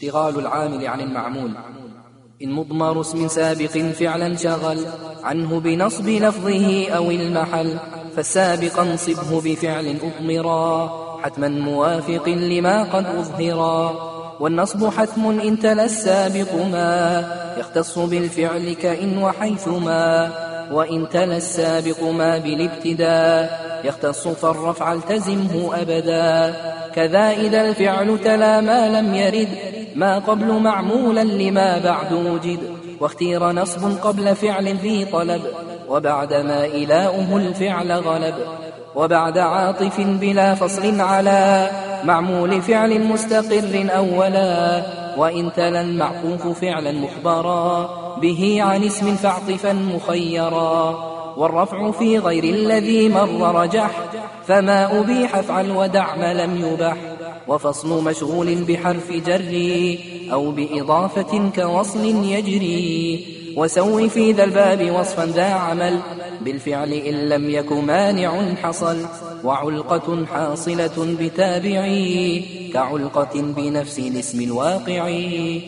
اشتغال العامل عن المعمول. إن مضمر اسم سابق فعلا شغل عنه بنصب لفظه أو المحل فالسابق انصبه بفعل أضمرا. حتما موافق لما قد أظهرا. والنصب حتم إن تلا السابق ما يختص بالفعل كإن وحيثما وإن تلا السابق ما بالابتداء يختص فالرفع التزمه أبدا. كذا إذا الفعل تلا ما لم يرد ما قبل معمولا لما بعد وجد واختير نصب قبل فعل ذي طلب وبعد ما إلاؤه الفعل غلب وبعد عاطف بلا فصل على معمول فعل مستقر أولا وإن تلا المعطوف فعلا مخبرا به عن اسم فاعطفا مخيرا والرفع في غير الذي مر رجح فما أبيح افعل ودع ما لم يبح وفصل مشغول بحرف جر أو بإضافة كوصل يجري. وسو في ذا الباب وصفا ذا عمل. بالفعل إن لم يك مانع حصل. وعلقة حاصلة بتابعي. كعلقة بنفس الاسم الواقعي.